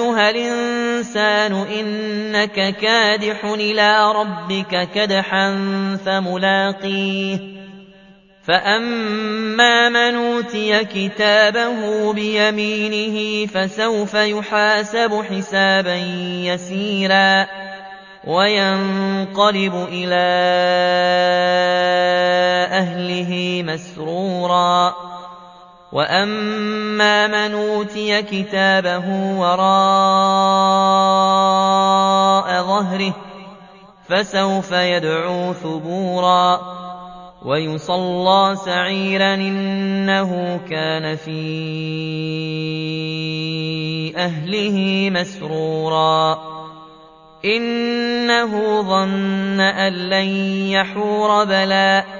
أَيُّهَا الْإِنسَانُ إِنَّكَ كَادِحٌ إِلَىٰ رَبِّكَ كَدْحًا فَمُلَاقِيهِ. فَأَمَّا مَنْ أُوتِيَ كِتَابَهُ بِيَمِينِهِ فَسَوْفَ يُحَاسَبُ حِسَابًا يَسِيرًا وَيَنقَلِبُ إِلَىٰ أَهْلِهِ مَسْرُورًا. وَأَمَّا مَنْ أُوتِيَ كِتَابَهُ وَرَاءَ ظَهْرِهِ فَسَوْفَ يَدْعُو ثُبُورًا وَيُصْلَىٰ سَعِيرًا إِنَّهُ كَانَ فِي أَهْلِهِ مَسْرُورًا إِنَّهُ ظَنَّ أَن لَّن يَحُورَ بَلَىٰ